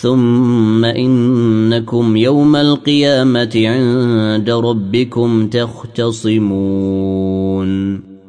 ثم إنكم يوم القيامة عند ربكم تختصمون.